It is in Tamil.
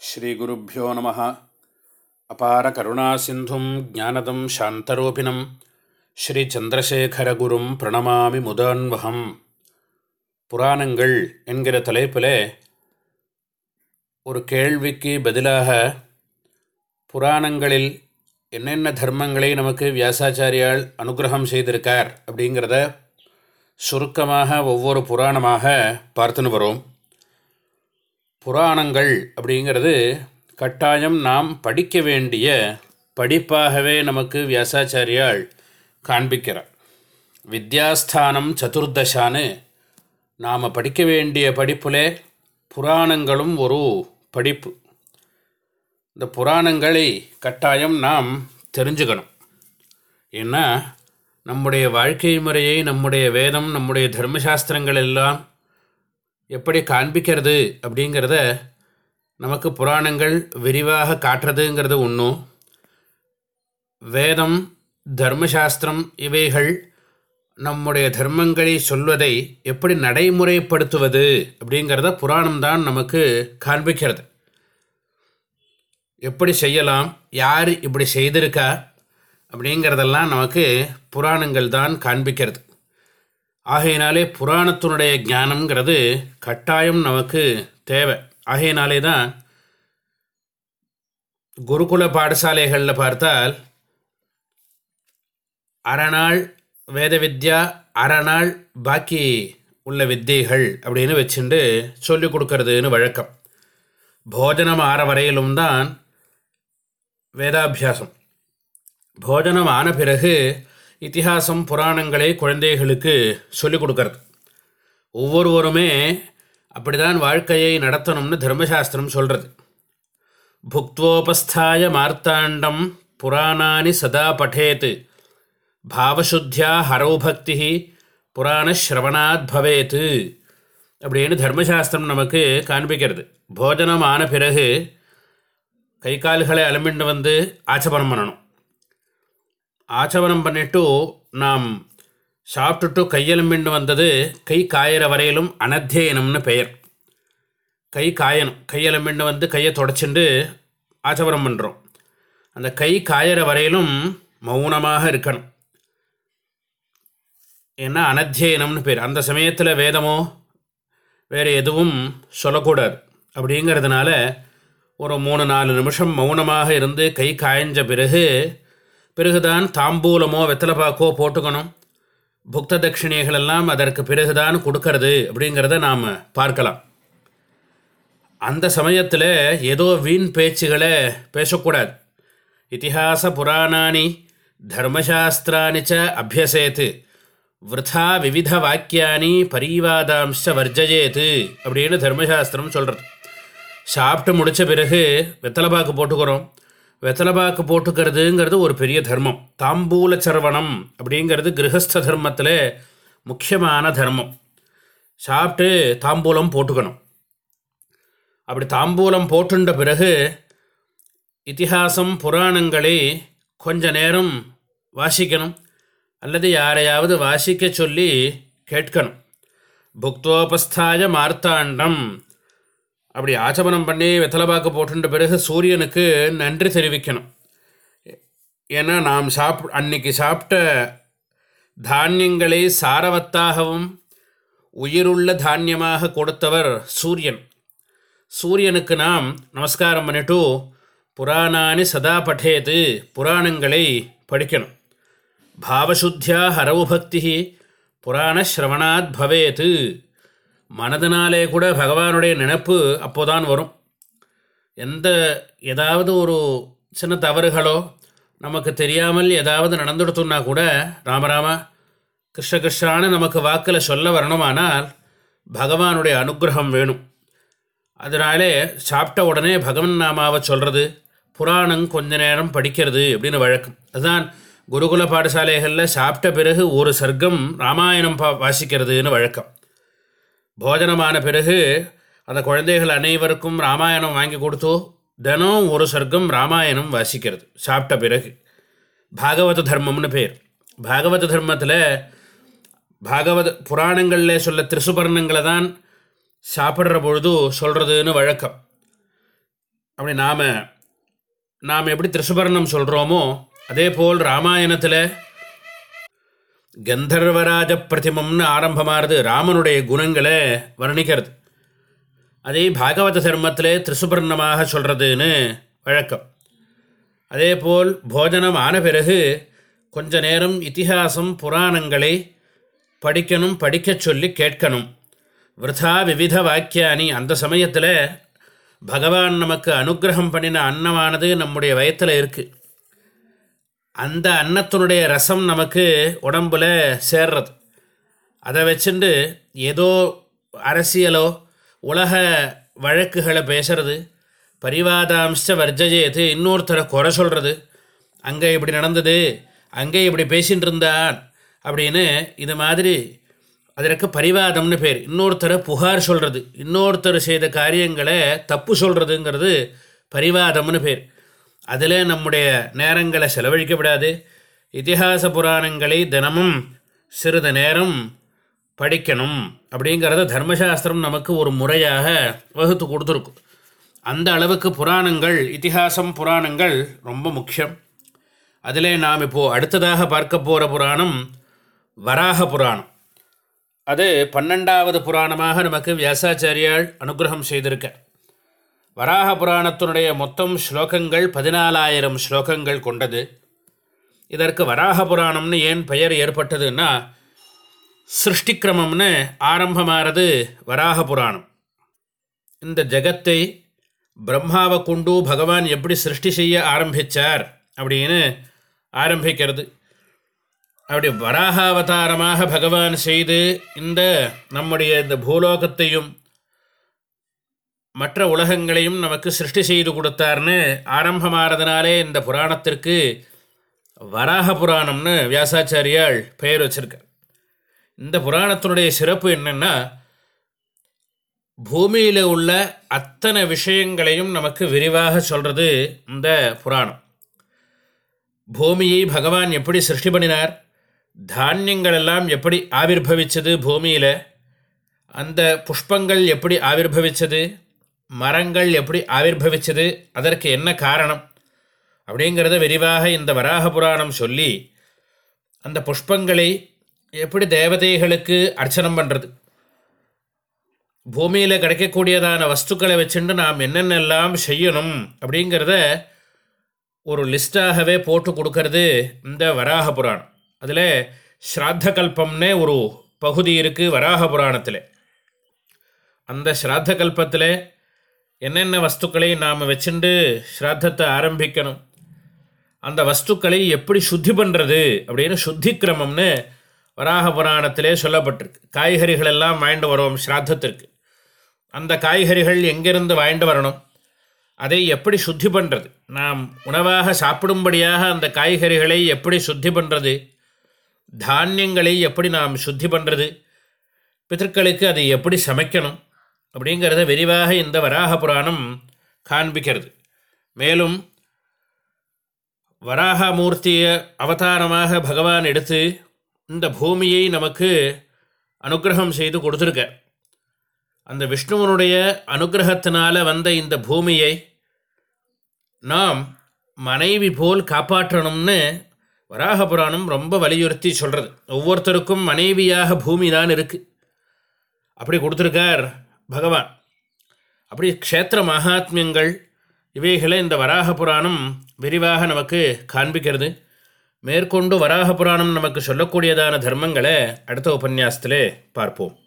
ஸ்ரீகுருப்போ நம. அபார கருணாசிந்தும் ஜானதம் சாந்தரூபிணம். ஸ்ரீச்சந்திரசேகரகுரும் பிரணமாமி முதான்வகம் புராணங்கள் என்கிற தலைப்பில் ஒரு கேள்விக்கு பதிலாக புராணங்களில் என்னென்ன தர்மங்களை நமக்கு வியாசாச்சாரியால் அனுகிரகம் செய்திருக்கார் அப்படிங்கிறத சுருக்கமாக ஒவ்வொரு புராணமாக பார்த்துன்னு வரோம். புராணங்கள் அப்படிங்கிறது கட்டாயம் நாம் படிக்க வேண்டிய படிப்பாகவே நமக்கு வியாசாச்சாரியால் காண்பிக்கிறார். வித்யாஸ்தானம் சதுர்தசான்னு நாம் படிக்க வேண்டிய படிப்பில் புராணங்களும் ஒரு படிப்பு. இந்த புராணங்களை கட்டாயம் நாம் தெரிஞ்சுக்கணும். ஏன்னா நம்முடைய வாழ்க்கை முறையை நம்முடைய வேதம் நம்முடைய தர்மசாஸ்திரங்கள் எல்லாம் எப்படி காண்பிக்கிறது அப்படிங்கிறத நமக்கு புராணங்கள் விரிவாக காட்டுறதுங்கிறது ஒன்றும் வேதம் தர்மசாஸ்திரம் இவைகள் நம்முடைய தர்மங்களை சொல்வதை எப்படி நடைமுறைப்படுத்துவது அப்படிங்கிறத புராணம் தான் நமக்கு காண்பிக்கிறது. எப்படி செய்யலாம் யார் இப்படி செய்திருக்கா அப்படிங்கிறதெல்லாம் நமக்கு புராணங்கள் தான் காண்பிக்கிறது. ஆகையினாலே புராணத்தினுடைய ஞானம்ங்கிறது கட்டாயம் நமக்கு தேவை. ஆகையினாலே தான் குருகுல பாடசாலைகளில் பார்த்தால் அறநாள் வேத வித்யா அறநாள் பாக்கி உள்ள வித்தியைகள் அப்படின்னு வச்சுட்டு சொல்லிக் கொடுக்கறதுன்னு வழக்கம். போஜனம் ஆற வரையிலும் தான் வேதாபியாசம். போஜனம் ஆன பிறகு இத்திஹாசம் புராணங்களை குழந்தைகளுக்கு சொல்லிக் கொடுக்கறது. ஒவ்வொருவருமே அப்படிதான் வாழ்க்கையை நடத்தணும்னு தர்மசாஸ்திரம் சொல்கிறது புக்துவோபஸ்தாய மார்த்தாண்டம் புராணானி சதா பட்டேத் பாவசுத்தியா ஹரௌ பக்தி புராணஸ்ரவணாத் பவேத்து அப்படின்னு தர்மசாஸ்திரம் நமக்கு காண்பிக்கிறது. போஜனம் ஆன பிறகு கை கால்களை அலம்பிண்டு வந்து ஆச்சபனம் பண்ணணும். ஆச்சவனம் பண்ணிட்டு நாம் சாப்பிட்டுட்டு கையெலும்பிண்டு வந்தது கை காயிற வரையிலும் அனத்தியனம்னு பெயர். கை காயணும். கையெலும்பிண்டு வந்து கையை தொடச்சிண்டு ஆச்சவரம் பண்ணுறோம் அந்த கை காயிற வரையிலும் மௌனமாக இருக்கணும். ஏன்னா அனத்தியனம்னு பேர். அந்த சமயத்தில் வேதமோ வேறு எதுவும் சொல்லக்கூடாது. அப்படிங்கிறதுனால ஒரு மூணு நாலு நிமிஷம் மௌனமாக இருந்து கை காய்ஞ்ச பிறகு பிறகுதான் தாம்பூலமோ வெத்தலைப்பாக்கோ போட்டுக்கணும். புக்த தட்சிணைகளெல்லாம் அதற்கு பிறகுதான் கொடுக்கறது அப்படிங்கிறத நாம் பார்க்கலாம். அந்த சமயத்தில் ஏதோ வீண் பேச்சுகளை பேசக்கூடாது. இத்திஹாச புராணானி தர்மசாஸ்திராணி ச அபியசேத்து. விரதா விவித வாக்கியானி பரிவாதாம்ச வர்ஜயேத்து அப்படின்னு தர்மசாஸ்திரம் சொல்கிறது சாப்பிட்டு முடித்த பிறகு வெத்தலைப்பாக்கு போட்டுக்கிறோம். வெத்தலைபாக்கு போட்டுக்கிறதுங்கிறது ஒரு பெரிய தர்மம். தாம்பூல சரவணம் அப்படிங்கிறது கிரகஸ்த தர்மத்தில் முக்கியமான தர்மம். சாப்பிட்டு தாம்பூலம் போட்டுக்கணும். அப்படி தாம்பூலம் போட்டுண்ட பிறகு இத்திஹாசம் புராணங்களை கொஞ்ச நேரம் வாசிக்கணும். அல்லது யாரையாவது வாசிக்க சொல்லி கேட்கணும். புக்தோபஸ்தாய மார்த்தாண்டம் அப்படி ஆச்சமனம் பண்ணி வெத்தலைபாக்கு போட்டுன்ற பிறகு சூரியனுக்கு நன்றி தெரிவிக்கணும். ஏன்னா நாம் சாப் அன்னைக்கு சாப்பிட்ட தானியங்களை சாரவத்தாகவும் உயிருள்ள தானியமாக கொடுத்தவர் சூரியன். சூரியனுக்கு நாம் நமஸ்காரம் பண்ணிட்டு புராணானி சதா பட்டேது புராணங்களை படிக்கணும். பாவசுத்தியா ஹரவு பக்தி புராணஸ்ரவணாத் பவேத்து மனதினாலே கூட பகவானுடைய நினப்பு அப்போதான் வரும். எந்த ஏதாவது ஒரு சின்ன தவறுகளோ நமக்கு தெரியாமல் ஏதாவது நடந்துடுத்துன்னா கூட ராமராம கிருஷ்ண கிருஷ்ணான்னு நமக்கு வாக்கில் சொல்ல வரணுமானால் பகவானுடைய அனுகிரகம் வேணும். அதனாலே சாப்பிட்ட உடனே பகவன் நாமாவை சொல்கிறது புராணம் கொஞ்ச நேரம் படிக்கிறது அப்படின்னு வழக்கம். அதுதான் குருகுல பாடசாலைகளில் சாப்பிட்ட பிறகு ஒரு சர்க்கம் ராமாயணம் பா வாசிக்கிறதுன்னு வழக்கம். போஜனமான பிறகு அந்த குழந்தைகள் அனைவருக்கும் ராமாயணம் வாங்கி கொடுத்தோ தினம் ஒரு சர்க்கம் ராமாயணம் வாசிக்கிறது சாப்பிட்ட பிறகு. பாகவத தர்மம்னு பேர். பாகவத தர்மத்தில் பாகவத புராணங்களில் சொல்ல திருசுபர்ணங்களை தான் சாப்பிட்ற பொழுது சொல்கிறதுன்னு வழக்கம். அப்படி நாம் நாம் எப்படி திருசுபர்ணம் சொல்கிறோமோ அதே போல் ராமாயணத்தில் கந்தர்வராஜ பிரதிமம்னு ஆரம்பமாகிறது ராமனுடைய குணங்களை வர்ணிக்கிறது. அதே பாகவத தர்மத்திலே திருசுபர்ணமாக சொல்கிறதுன்னு வழக்கம். அதே போல் போஜனம் ஆன பிறகு கொஞ்ச நேரம் இத்திஹாசம் புராணங்களை படிக்கணும் படிக்கச் சொல்லி கேட்கணும். விரதா விவித வாக்கியானி. அந்த சமயத்தில் பகவான் நமக்கு அனுகிரகம் பண்ணின அன்னமானது நம்முடைய வயத்தில் இருக்குது அந்த அன்னத்தினுடைய ரசம் நமக்கு உடம்பில் சேர்றது. அதை வச்சுண்டு ஏதோ அரசியலோ உலக வழக்குகளை பேசுறது பரிவாதாம்ச வர்ஜஜேது இன்னொருத்தரை குறை சொல்கிறது அங்கே இப்படி நடந்தது அங்கே இப்படி பேசிகிட்டு இருந்தான் அப்படின்னு இது மாதிரி அதற்கு பரிவாதம்னு பேர். இன்னொருத்தரை புகார் சொல்கிறது இன்னொருத்தர் செய்த காரியங்களை தப்பு சொல்கிறதுங்கிறது பரிவாதம்னு பேர். அதில் நம்முடைய நேரங்களை செலவழிக்க விடாது இத்திஹாச புராணங்களை தினமும் சிறிது நேரம் படிக்கணும் அப்படிங்கிறத தர்மசாஸ்திரம் நமக்கு ஒரு முறையாக வகுத்து கொடுத்துருக்கும் அந்த அளவுக்கு புராணங்கள் இத்திஹாசம் புராணங்கள் ரொம்ப முக்கியம். அதிலே நாம் இப்போது அடுத்ததாக பார்க்க போகிற புராணம் வராக புராணம். அது பன்னெண்டாவது புராணமாக நமக்கு வியாசாச்சாரியால் அனுகிரகம் செய்திருக்க. வராக புராணத்தினுடைய மொத்தம் ஸ்லோகங்கள் பதினாலாயிரம் ஸ்லோகங்கள் கொண்டது. இதற்கு வராக புராணம்னு ஏன் பெயர் ஏற்பட்டதுன்னா சிருஷ்டிக்கிரமம்னு ஆரம்பமானது வராக புராணம். இந்த ஜகத்தை பிரம்மாவை கொண்டு பகவான் எப்படி சிருஷ்டி செய்ய ஆரம்பித்தார் அப்படின்னு ஆரம்பிக்கிறது. அப்படி வராகாவதாரமாக பகவான் செய்து இந்த நம்முடைய இந்த பூலோகத்தையும் மற்ற உலகங்களையும் நமக்கு சிருஷ்டி செய்து கொடுத்தார்னு ஆரம்பமானதுனாலே இந்த புராணத்திற்கு வராக புராணம்னு வியாசாச்சாரியால் பெயர் வச்சிருக்கார். இந்த புராணத்தினுடைய சிறப்பு என்னென்னா பூமியில் உள்ள அத்தனை விஷயங்களையும் நமக்கு விரிவாக சொல்கிறது இந்த புராணம். பூமியை பகவான் எப்படி சிருஷ்டி பண்ணினார் தானியங்கள் எல்லாம் எப்படி ஆவிர்வவிச்சது பூமியில் அந்த புஷ்பங்கள் எப்படி ஆவிர்வவிச்சது மரங்கள் எப்படி ஆவிர்வவிச்சது அதற்கு என்ன காரணம்? அப்படிங்கிறத விரிவாக இந்த வராக புராணம் சொல்லி அந்த புஷ்பங்களை எப்படி தேவதைகளுக்கு அர்ச்சனம் பண்ணுறது பூமியில் கிடைக்கக்கூடியதான வஸ்துக்களை வச்சுட்டு நாம் என்னென்னலாம் செய்யணும் அப்படிங்கிறத ஒரு லிஸ்டாகவே போட்டு கொடுக்கறது இந்த வராக புராணம். அதில் ஸ்ராத்த கல்பம்னே ஒரு பகுதி இருக்குது வராக புராணத்தில். அந்த ஸ்ராத்த கல்பத்தில் என்னென்ன வஸ்துக்களை நாம் வச்சுண்டு ஸ்ராத்தத்தை ஆரம்பிக்கணும்? அந்த வஸ்துக்களை எப்படி சுத்தி பண்ணுறது அப்படின்னு சுத்தி கிரமம்னு வராக புராணத்திலே சொல்லப்பட்டிருக்கு. காய்கறிகள் எல்லாம் வாங்கிட்டு வரோம் ஸ்ராத்தத்திற்கு. அந்த காய்கறிகள் எங்கிருந்து வாங்கிட்டு வரணும்? அதை எப்படி சுத்தி பண்ணுறது நாம் உணவாக சாப்பிடும்படியாக அந்த காய்கறிகளை எப்படி சுத்தி பண்ணுறது தானியங்களை எப்படி நாம் சுத்தி பண்ணுறது பித்தர்களுக்கு அதை எப்படி சமைக்கணும்? அப்படிங்கிறத விரிவாக இந்த வராக புராணம் காண்பிக்கிறது. மேலும் வராகமூர்த்திய அவதாரமாக பகவான் எடுத்து இந்த பூமியை நமக்கு அனுகிரகம் செய்து கொடுத்துருக்க. அந்த விஷ்ணுவனுடைய அனுகிரகத்தினால் வந்த இந்த பூமியை நாம் மனைவி போல் காப்பாற்றணும்னு வராக புராணம் ரொம்ப வலியுறுத்தி சொல்கிறது ஒவ்வொருத்தருக்கும் மனைவியாக பூமி தான் இருக்குது அப்படி கொடுத்துருக்கார் பகவான். அப்படி க்ஷேத்திர மகாத்மியங்கள் இவைகளை இந்த வராக புராணம் விரிவாக நமக்கு காண்பிக்கிறது. மேற்கொண்டு வராக புராணம் நமக்கு சொல்லக்கூடியதான தர்மங்களை அடுத்த உபன்யாசத்திலே பார்ப்போம்.